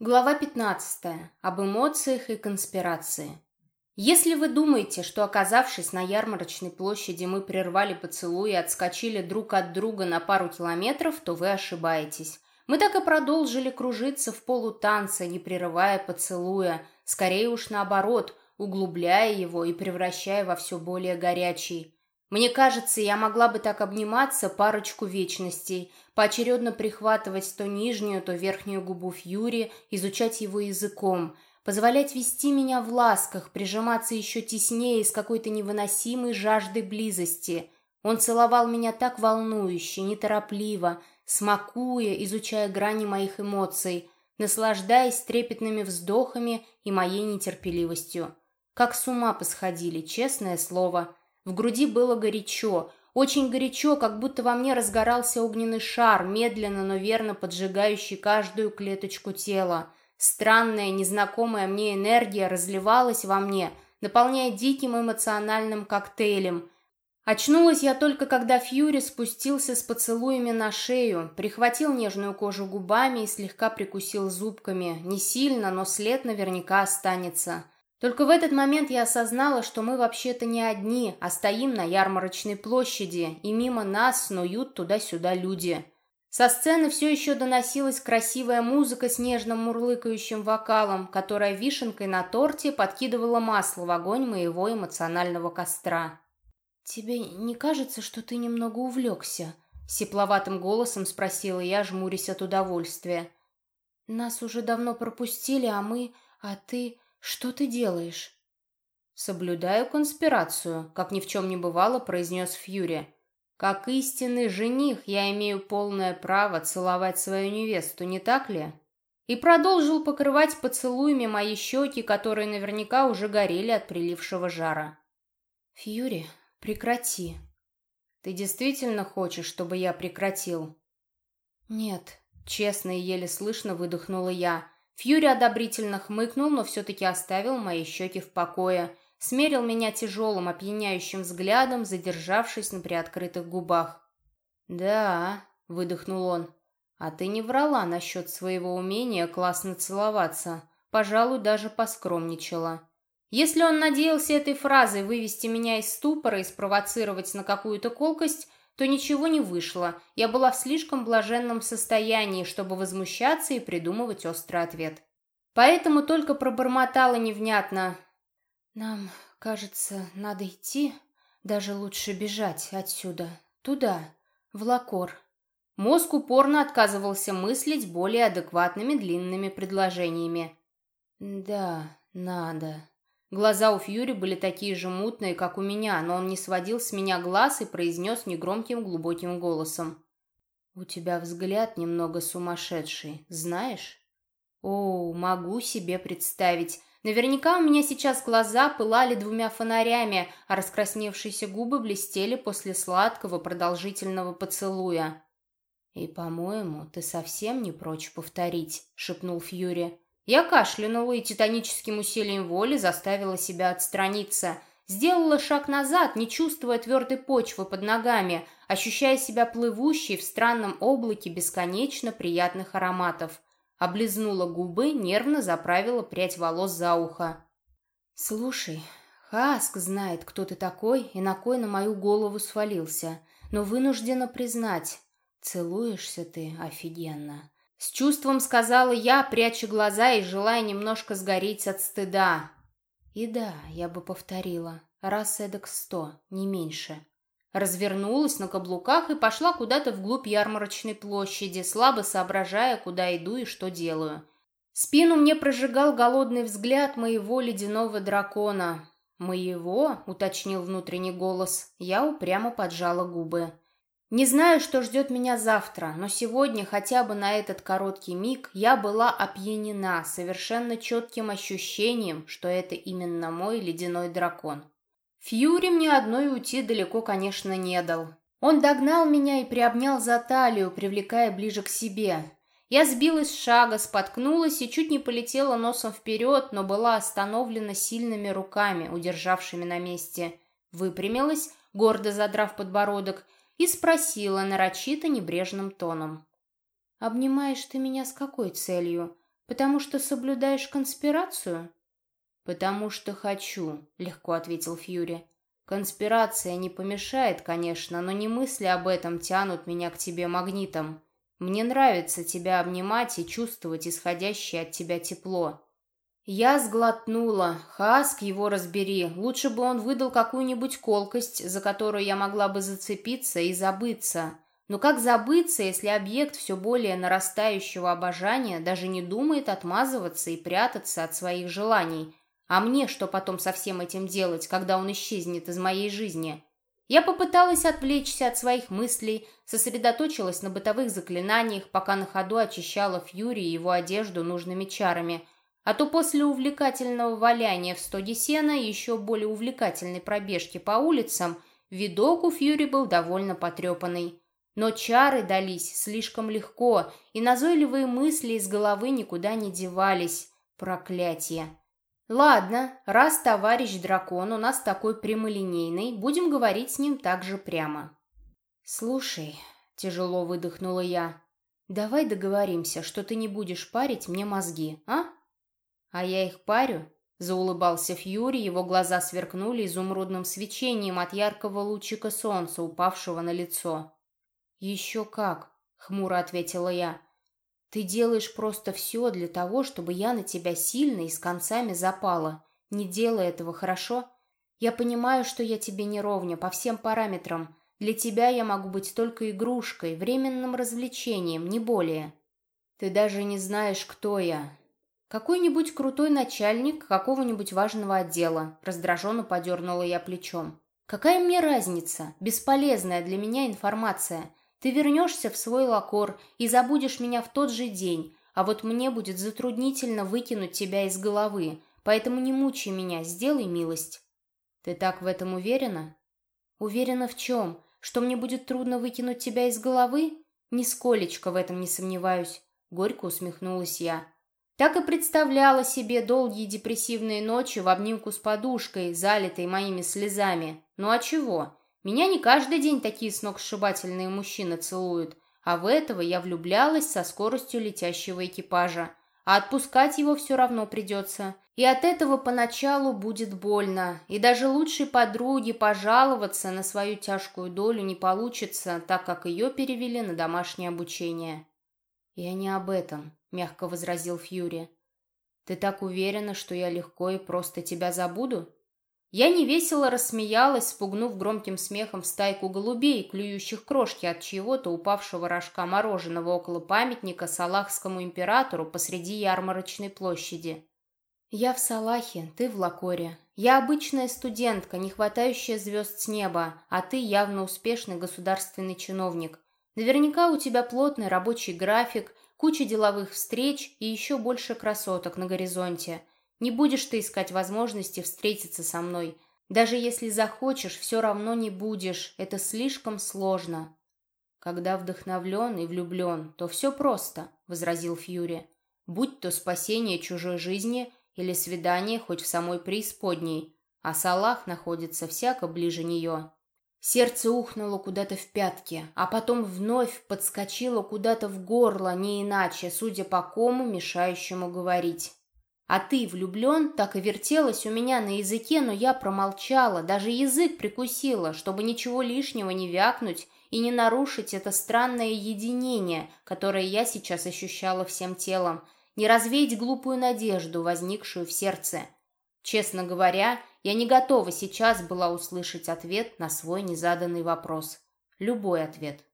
Глава 15. Об эмоциях и конспирации. Если вы думаете, что оказавшись на ярмарочной площади мы прервали поцелуй и отскочили друг от друга на пару километров, то вы ошибаетесь. Мы так и продолжили кружиться в полутанце, не прерывая поцелуя, скорее уж наоборот, углубляя его и превращая во все более горячий. Мне кажется, я могла бы так обниматься парочку вечностей, поочередно прихватывать то нижнюю, то верхнюю губу Фьюри, изучать его языком, позволять вести меня в ласках, прижиматься еще теснее с какой-то невыносимой жаждой близости. Он целовал меня так волнующе, неторопливо, смакуя, изучая грани моих эмоций, наслаждаясь трепетными вздохами и моей нетерпеливостью. Как с ума посходили, честное слово — в груди было горячо, очень горячо, как будто во мне разгорался огненный шар, медленно, но верно поджигающий каждую клеточку тела. Странная, незнакомая мне энергия разливалась во мне, наполняя диким эмоциональным коктейлем. Очнулась я только, когда Фьюри спустился с поцелуями на шею, прихватил нежную кожу губами и слегка прикусил зубками. Не сильно, но след наверняка останется. Только в этот момент я осознала, что мы вообще-то не одни, а стоим на ярмарочной площади, и мимо нас снуют туда-сюда люди. Со сцены все еще доносилась красивая музыка с нежным мурлыкающим вокалом, которая вишенкой на торте подкидывала масло в огонь моего эмоционального костра. «Тебе не кажется, что ты немного увлекся?» — сепловатым голосом спросила я, жмурясь от удовольствия. «Нас уже давно пропустили, а мы... А ты...» «Что ты делаешь?» «Соблюдаю конспирацию», — как ни в чем не бывало, произнес Фьюри. «Как истинный жених я имею полное право целовать свою невесту, не так ли?» И продолжил покрывать поцелуями мои щеки, которые наверняка уже горели от прилившего жара. «Фьюри, прекрати». «Ты действительно хочешь, чтобы я прекратил?» «Нет», — честно и еле слышно выдохнула я. Фьюри одобрительно хмыкнул, но все-таки оставил мои щеки в покое. Смерил меня тяжелым, опьяняющим взглядом, задержавшись на приоткрытых губах. «Да», — выдохнул он, — «а ты не врала насчет своего умения классно целоваться. Пожалуй, даже поскромничала». Если он надеялся этой фразой вывести меня из ступора и спровоцировать на какую-то колкость, то ничего не вышло. Я была в слишком блаженном состоянии, чтобы возмущаться и придумывать острый ответ. Поэтому только пробормотала невнятно. «Нам, кажется, надо идти. Даже лучше бежать отсюда. Туда, в Лакор». Мозг упорно отказывался мыслить более адекватными длинными предложениями. «Да, надо», Глаза у Фьюри были такие же мутные, как у меня, но он не сводил с меня глаз и произнес негромким глубоким голосом. «У тебя взгляд немного сумасшедший, знаешь?» «О, могу себе представить. Наверняка у меня сейчас глаза пылали двумя фонарями, а раскрасневшиеся губы блестели после сладкого продолжительного поцелуя». «И, по-моему, ты совсем не прочь повторить», — шепнул Фьюри. Я кашлянула и титаническим усилием воли заставила себя отстраниться. Сделала шаг назад, не чувствуя твердой почвы под ногами, ощущая себя плывущей в странном облаке бесконечно приятных ароматов. Облизнула губы, нервно заправила прядь волос за ухо. «Слушай, Хаск знает, кто ты такой и на кой на мою голову свалился, но вынуждена признать, целуешься ты офигенно. С чувством сказала я, пряча глаза и желая немножко сгореть от стыда. И да, я бы повторила, раз эдак сто, не меньше. Развернулась на каблуках и пошла куда-то вглубь ярмарочной площади, слабо соображая, куда иду и что делаю. Спину мне прожигал голодный взгляд моего ледяного дракона. «Моего?» — уточнил внутренний голос. Я упрямо поджала губы. Не знаю, что ждет меня завтра, но сегодня хотя бы на этот короткий миг я была опьянена совершенно четким ощущением, что это именно мой ледяной дракон. Фьюри мне одной уйти далеко, конечно, не дал. Он догнал меня и приобнял за талию, привлекая ближе к себе. Я сбилась с шага, споткнулась и чуть не полетела носом вперед, но была остановлена сильными руками, удержавшими на месте. Выпрямилась, гордо задрав подбородок, и спросила нарочито небрежным тоном. «Обнимаешь ты меня с какой целью? «Потому что соблюдаешь конспирацию?» «Потому что хочу», — легко ответил Фьюри. «Конспирация не помешает, конечно, но не мысли об этом тянут меня к тебе магнитом. Мне нравится тебя обнимать и чувствовать исходящее от тебя тепло. Я сглотнула. Хаск его разбери. Лучше бы он выдал какую-нибудь колкость, за которую я могла бы зацепиться и забыться. Но как забыться, если объект все более нарастающего обожания даже не думает отмазываться и прятаться от своих желаний? А мне что потом со всем этим делать, когда он исчезнет из моей жизни? Я попыталась отвлечься от своих мыслей, сосредоточилась на бытовых заклинаниях, пока на ходу очищала Фьюри и его одежду нужными чарами – а то после увлекательного валяния в стоге сена и еще более увлекательной пробежки по улицам видок у Фьюри был довольно потрепанный. Но чары дались слишком легко, и назойливые мысли из головы никуда не девались. Проклятие! Ладно, раз товарищ дракон у нас такой прямолинейный, будем говорить с ним так же прямо. Слушай, тяжело выдохнула я, давай договоримся, что ты не будешь парить мне мозги, а? «А я их парю?» — заулыбался Фьюри, его глаза сверкнули изумрудным свечением от яркого лучика солнца, упавшего на лицо. «Еще как!» — хмуро ответила я. «Ты делаешь просто все для того, чтобы я на тебя сильно и с концами запала. Не делай этого, хорошо? Я понимаю, что я тебе не ровня по всем параметрам. Для тебя я могу быть только игрушкой, временным развлечением, не более. Ты даже не знаешь, кто я, «Какой-нибудь крутой начальник какого-нибудь важного отдела», раздраженно подернула я плечом. «Какая мне разница? Бесполезная для меня информация. Ты вернешься в свой лакор и забудешь меня в тот же день, а вот мне будет затруднительно выкинуть тебя из головы, поэтому не мучай меня, сделай милость». «Ты так в этом уверена?» «Уверена в чем? Что мне будет трудно выкинуть тебя из головы?» «Нисколечко в этом не сомневаюсь», — горько усмехнулась я. Так и представляла себе долгие депрессивные ночи в обнимку с подушкой, залитой моими слезами. Ну а чего? Меня не каждый день такие сногсшибательные мужчины целуют, а в этого я влюблялась со скоростью летящего экипажа. А отпускать его все равно придется. И от этого поначалу будет больно. И даже лучшей подруге пожаловаться на свою тяжкую долю не получится, так как ее перевели на домашнее обучение. Я не об этом. — мягко возразил Фьюри. «Ты так уверена, что я легко и просто тебя забуду?» Я невесело рассмеялась, спугнув громким смехом стайку голубей, клюющих крошки от чьего-то упавшего рожка мороженого около памятника Салахскому императору посреди ярмарочной площади. «Я в Салахе, ты в Лакоре. Я обычная студентка, не хватающая звезд с неба, а ты явно успешный государственный чиновник. Наверняка у тебя плотный рабочий график, куча деловых встреч и еще больше красоток на горизонте. Не будешь ты искать возможности встретиться со мной. Даже если захочешь, все равно не будешь. Это слишком сложно. Когда вдохновлен и влюблен, то все просто, — возразил Фьюри. Будь то спасение чужой жизни или свидание хоть в самой преисподней, а Салах находится всяко ближе нее. Сердце ухнуло куда-то в пятки, а потом вновь подскочило куда-то в горло, не иначе, судя по кому, мешающему говорить. А ты влюблен, так и вертелась у меня на языке, но я промолчала, даже язык прикусила, чтобы ничего лишнего не вякнуть и не нарушить это странное единение, которое я сейчас ощущала всем телом, не развеять глупую надежду, возникшую в сердце. Честно говоря, я не готова сейчас была услышать ответ на свой незаданный вопрос. Любой ответ.